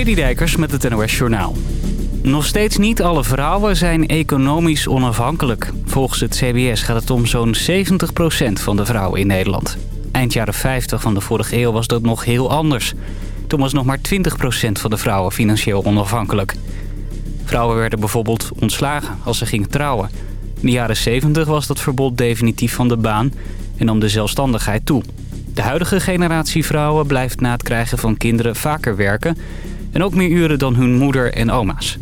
Citydijkers met het NOS Journaal. Nog steeds niet alle vrouwen zijn economisch onafhankelijk. Volgens het CBS gaat het om zo'n 70% van de vrouwen in Nederland. Eind jaren 50 van de vorige eeuw was dat nog heel anders. Toen was nog maar 20% van de vrouwen financieel onafhankelijk. Vrouwen werden bijvoorbeeld ontslagen als ze gingen trouwen. In de jaren 70 was dat verbod definitief van de baan en nam de zelfstandigheid toe. De huidige generatie vrouwen blijft na het krijgen van kinderen vaker werken... en ook meer uren dan hun moeder en oma's.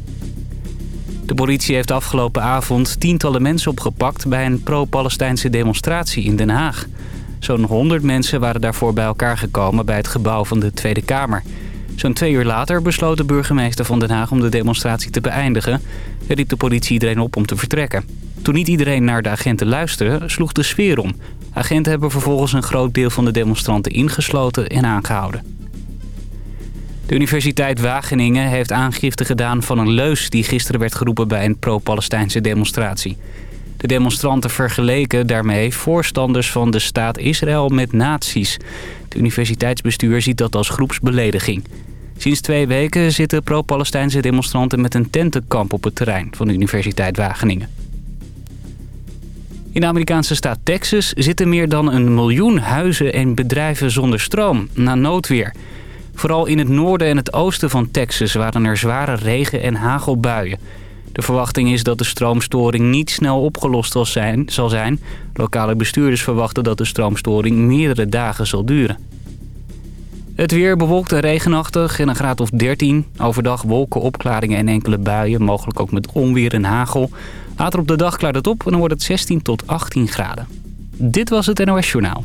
De politie heeft afgelopen avond tientallen mensen opgepakt... bij een pro-Palestijnse demonstratie in Den Haag. Zo'n 100 mensen waren daarvoor bij elkaar gekomen bij het gebouw van de Tweede Kamer. Zo'n twee uur later besloot de burgemeester van Den Haag om de demonstratie te beëindigen... en riep de politie iedereen op om te vertrekken. Toen niet iedereen naar de agenten luisterde, sloeg de sfeer om... Agenten hebben vervolgens een groot deel van de demonstranten ingesloten en aangehouden. De Universiteit Wageningen heeft aangifte gedaan van een leus... die gisteren werd geroepen bij een pro-Palestijnse demonstratie. De demonstranten vergeleken daarmee voorstanders van de staat Israël met nazi's. Het universiteitsbestuur ziet dat als groepsbelediging. Sinds twee weken zitten pro-Palestijnse demonstranten met een tentenkamp op het terrein van de Universiteit Wageningen. In de Amerikaanse staat Texas zitten meer dan een miljoen huizen en bedrijven zonder stroom, na noodweer. Vooral in het noorden en het oosten van Texas waren er zware regen- en hagelbuien. De verwachting is dat de stroomstoring niet snel opgelost zal zijn. Lokale bestuurders verwachten dat de stroomstoring meerdere dagen zal duren. Het weer bewolkt en regenachtig en een graad of 13. Overdag wolken, opklaringen en enkele buien, mogelijk ook met onweer en hagel. Later op de dag klaart het op en dan wordt het 16 tot 18 graden. Dit was het NOS Journaal.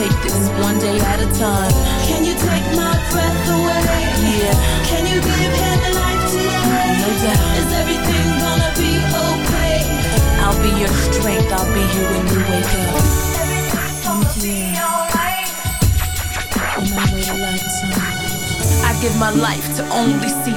take this one day at a time. Can you take my breath away? Yeah. Can you give him life today? No doubt. Is everything gonna be okay? I'll be your strength. I'll be here when you wake up. Everything's gonna be alright. On my way to lifetime. I give my life to only see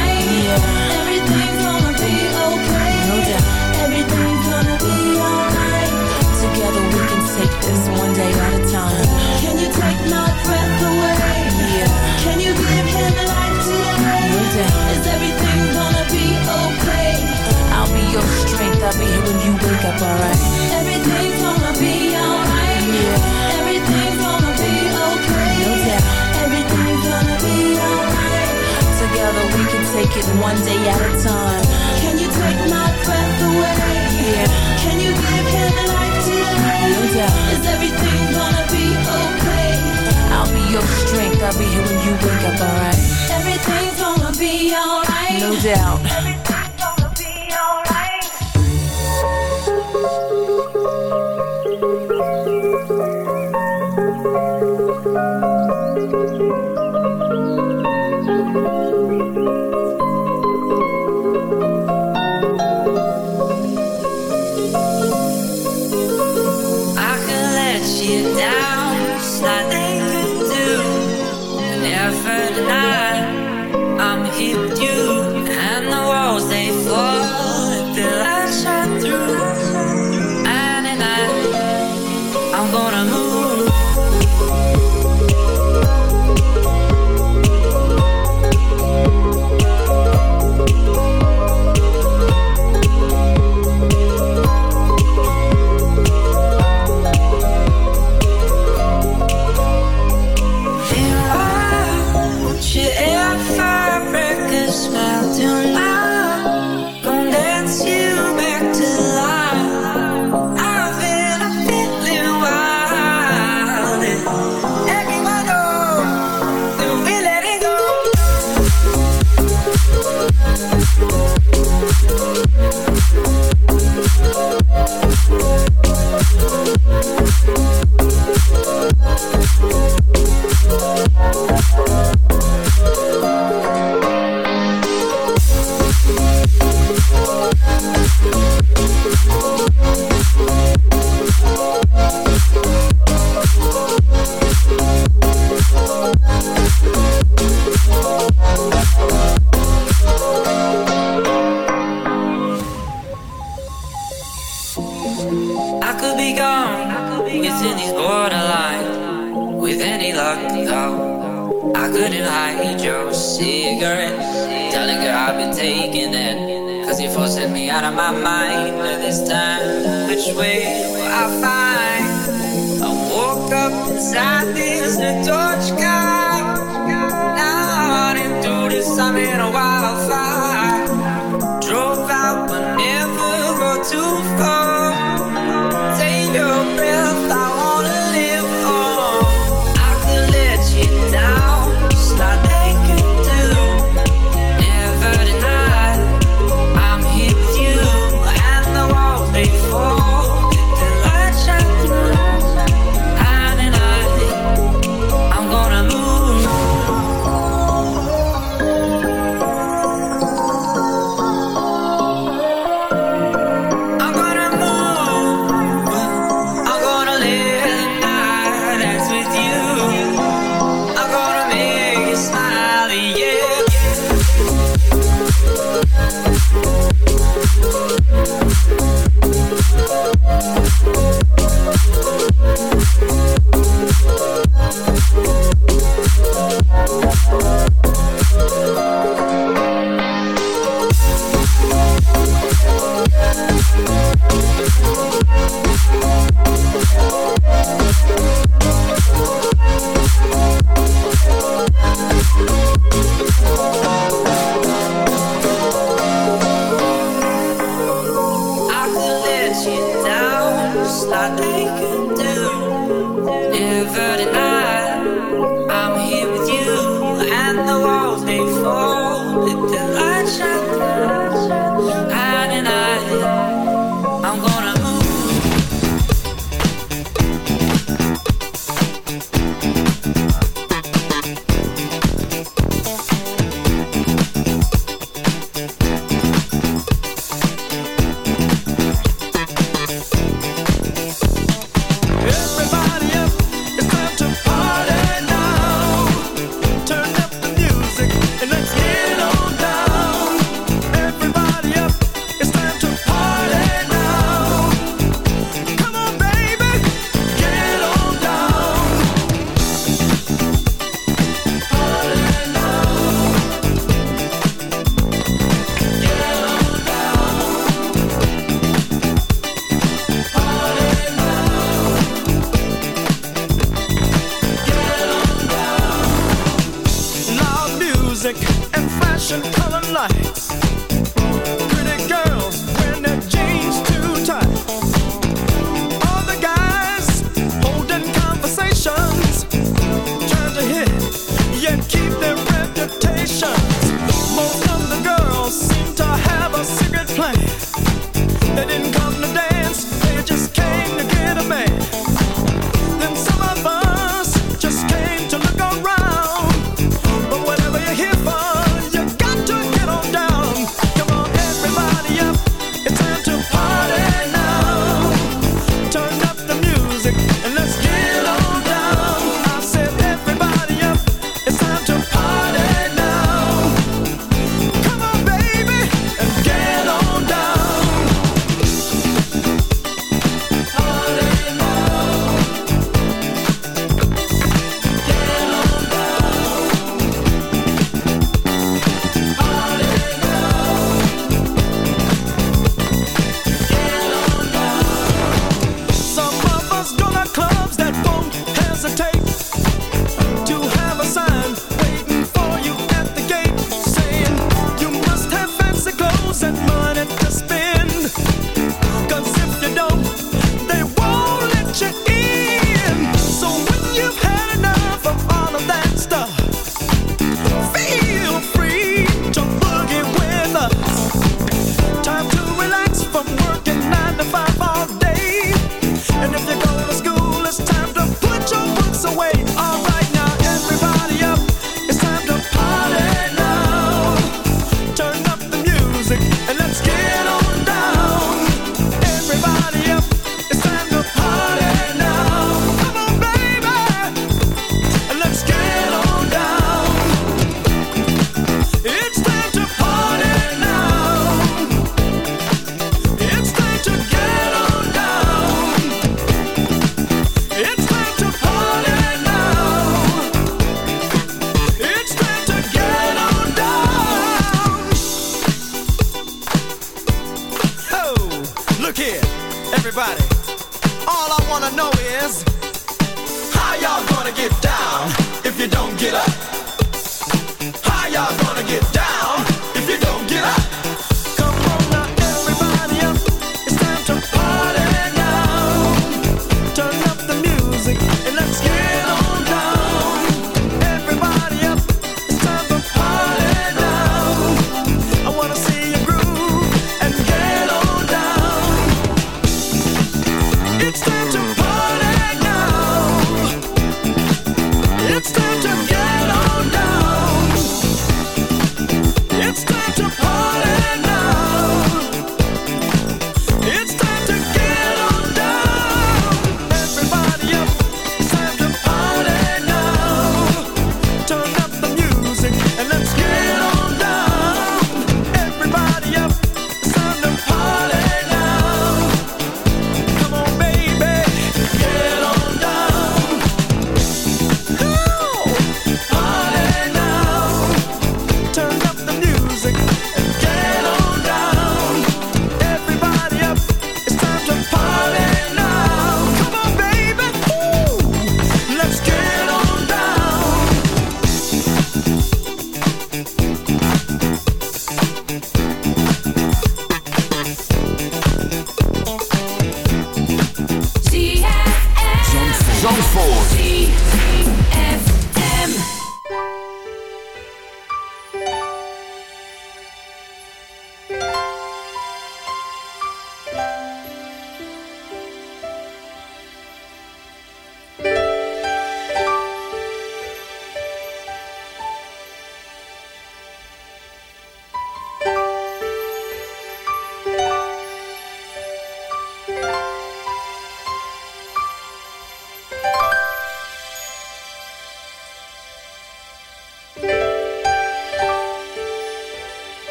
Day at a time. Can you take my breath away? Yeah. Can you give him life today? No doubt. Is everything gonna be okay? I'll be your strength. I'll be here when you wake up, alright? Everything's gonna be alright. Yeah. Together we can take it one day at a time. Can you take my breath away? Yeah. Can you give him life today? No doubt. Is everything gonna be okay? I'll be your strength. I'll be here when you wake up, alright? Everything's gonna be alright. No doubt. Everything's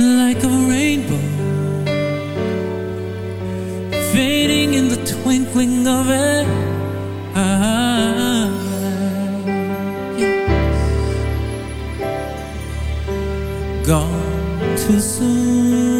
like a rainbow fading in the twinkling of an eye. Yes. Gone too soon.